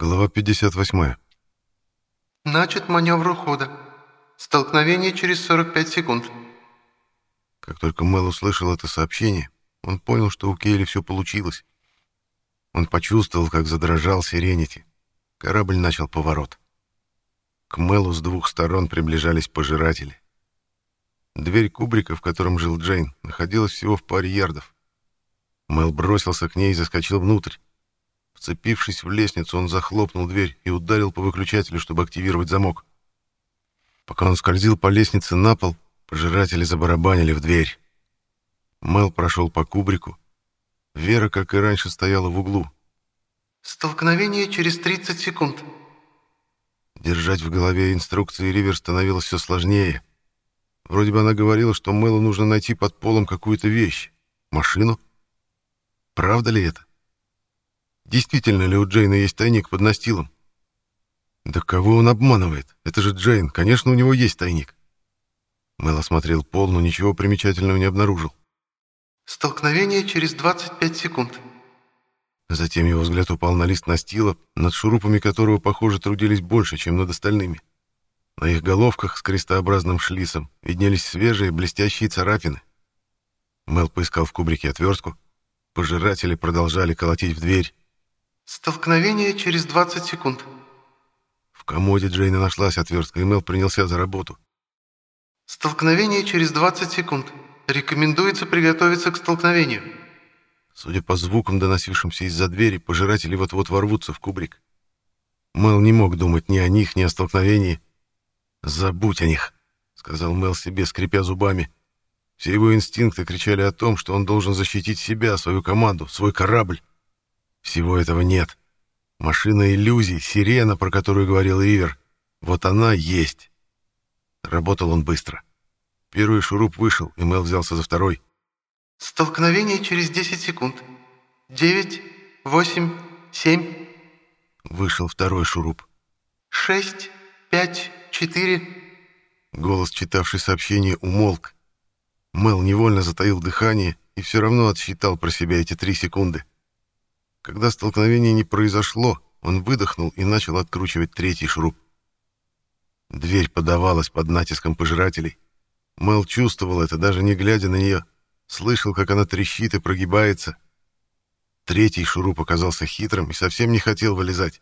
Глава 58. Начат маневр ухода. Столкновение через 45 секунд. Как только Мэл услышал это сообщение, он понял, что у Кейли все получилось. Он почувствовал, как задрожал Сиренити. Корабль начал поворот. К Мэлу с двух сторон приближались пожиратели. Дверь кубрика, в котором жил Джейн, находилась всего в паре ярдов. Мэл бросился к ней и заскочил внутрь. Вцепившись в лестницу, он захлопнул дверь и ударил по выключателю, чтобы активировать замок. Пока он скользил по лестнице на пол, пожиратели забарабанили в дверь. Мэл прошел по кубрику. Вера, как и раньше, стояла в углу. Столкновение через 30 секунд. Держать в голове инструкции Ривер становилось все сложнее. Вроде бы она говорила, что Мэлу нужно найти под полом какую-то вещь. Машину? Правда ли это? Действительно ли у Джейна есть тайник под настилом? Да кого он обманывает? Это же Джейн, конечно, у него есть тайник. Мэл осмотрел пол, но ничего примечательного не обнаружил. Столкновение через 25 секунд. Затем его взгляд упал на лист настила, над шурупами которого, похоже, трудились больше, чем над остальными. На их головках с крестообразным шлисом виднелись свежие блестящие царапины. Мел поискал в кубрике отвертку. Пожиратели продолжали колотить в дверь. Столкновение через 20 секунд. В комоде Джейна нашлась отвертка, и Мел принялся за работу. Столкновение через 20 секунд. Рекомендуется приготовиться к столкновению. Судя по звукам, доносившимся из-за двери, пожиратели вот-вот ворвутся в кубрик. Мел не мог думать ни о них, ни о столкновении. «Забудь о них», — сказал Мел себе, скрипя зубами. Все его инстинкты кричали о том, что он должен защитить себя, свою команду, свой корабль. Всего этого нет. Машина иллюзий, сирена, про которую говорил Ивер, вот она есть. Работал он быстро. Первый шуруп вышел, и Мел взялся за второй. Столкновение через 10 секунд. 9, 8, 7. Вышел второй шуруп. 6, 5, 4. Голос, читавший сообщение, умолк. Мел невольно затаил дыхание и все равно отсчитал про себя эти три секунды. Когда столкновение не произошло, он выдохнул и начал откручивать третий шуруп. Дверь подавалась под натиском пожирателей. Мел чувствовал это, даже не глядя на нее. Слышал, как она трещит и прогибается. Третий шуруп оказался хитрым и совсем не хотел вылезать.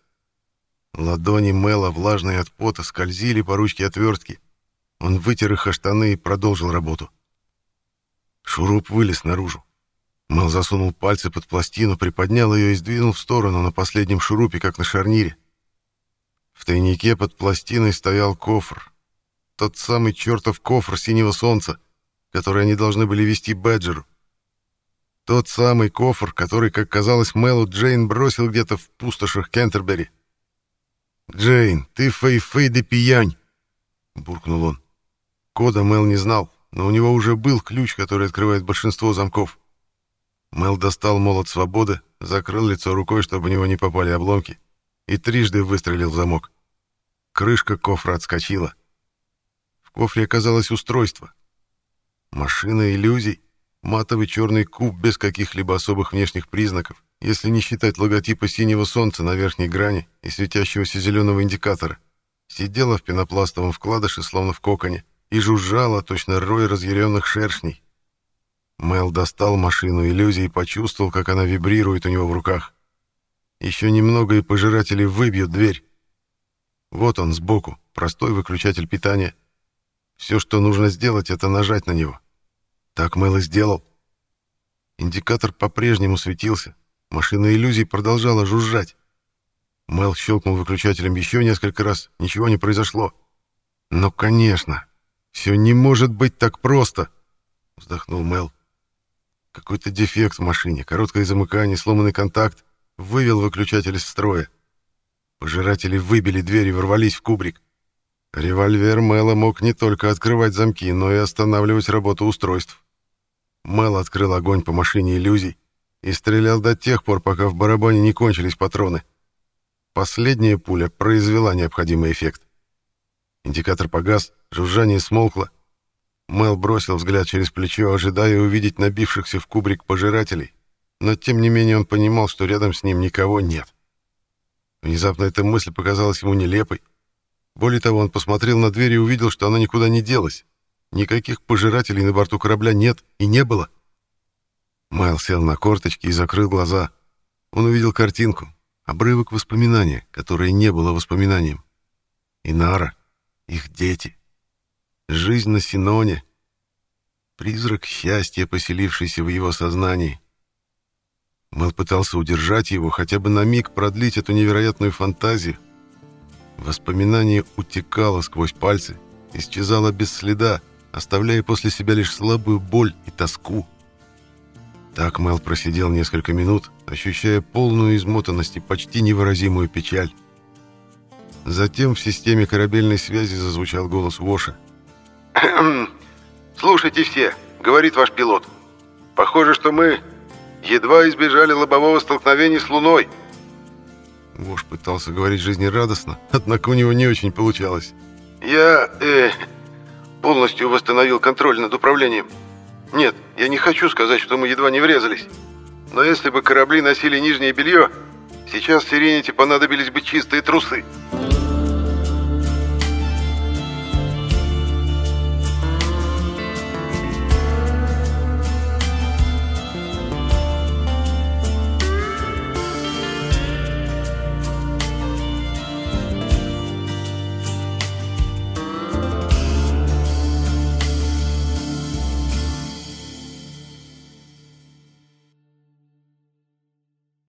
Ладони Мела, влажные от пота, скользили по ручке отвертки. Он вытер их о штаны и продолжил работу. Шуруп вылез наружу. Мел засунул пальцы под пластину, приподнял ее и сдвинул в сторону на последнем шурупе, как на шарнире. В тайнике под пластиной стоял кофр. Тот самый чертов кофр синего солнца, который они должны были вести Бэджеру. Тот самый кофр, который, как казалось Мелу, Джейн бросил где-то в пустошах Кентербери. «Джейн, ты фей-фей да пиянь!» — буркнул он. Кода Мел не знал, но у него уже был ключ, который открывает большинство замков. Мел достал молот свободы, закрыл лицо рукой, чтобы в него не попали обломки, и трижды выстрелил в замок. Крышка кофра отскочила. В кофре оказалось устройство. Машина иллюзий, матовый черный куб без каких-либо особых внешних признаков, если не считать логотипа синего солнца на верхней грани и светящегося зеленого индикатора, сидела в пенопластовом вкладыше, словно в коконе, и жужжала, точно рой разъяренных шершней. Мел достал машину иллюзий и почувствовал, как она вибрирует у него в руках. Еще немного, и пожиратели выбьют дверь. Вот он сбоку, простой выключатель питания. Все, что нужно сделать, это нажать на него. Так Мел и сделал. Индикатор по-прежнему светился. Машина иллюзий продолжала жужжать. Мел щелкнул выключателем еще несколько раз. Ничего не произошло. «Ну, конечно! Все не может быть так просто!» Вздохнул Мел. Какой-то дефект в машине, короткое замыкание, сломанный контакт вывел выключатель из строя. Пожиратели выбили дверь и ворвались в кубрик. Револьвер Мэла мог не только открывать замки, но и останавливать работу устройств. Мэл открыл огонь по машине иллюзий и стрелял до тех пор, пока в барабане не кончились патроны. Последняя пуля произвела необходимый эффект. Индикатор погас, жужжание смолкло, Мел бросил взгляд через плечо, ожидая увидеть набившихся в кубрик пожирателей, но тем не менее он понимал, что рядом с ним никого нет. Внезапно эта мысль показалась ему нелепой. Более того, он посмотрел на дверь и увидел, что она никуда не делась. Никаких пожирателей на борту корабля нет и не было. Майл сел на корточки и закрыл глаза. Он увидел картинку, обрывок воспоминания, которое не было воспоминанием. Инара, их дети, жизнь на Синоне, призрак счастья, поселившийся в его сознании. Мэл пытался удержать его, хотя бы на миг продлить эту невероятную фантазию. Воспоминание утекало сквозь пальцы, исчезало без следа, оставляя после себя лишь слабую боль и тоску. Так Мэл просидел несколько минут, ощущая полную измотанность и почти невыразимую печаль. Затем в системе корабельной связи зазвучал голос Воша. «Слушайте все», — говорит ваш пилот. «Похоже, что мы едва избежали лобового столкновения с Луной». Вош пытался говорить жизнерадостно, однако у него не очень получалось. «Я, э, полностью восстановил контроль над управлением. Нет, я не хочу сказать, что мы едва не врезались. Но если бы корабли носили нижнее белье, сейчас Сиренити понадобились бы чистые трусы».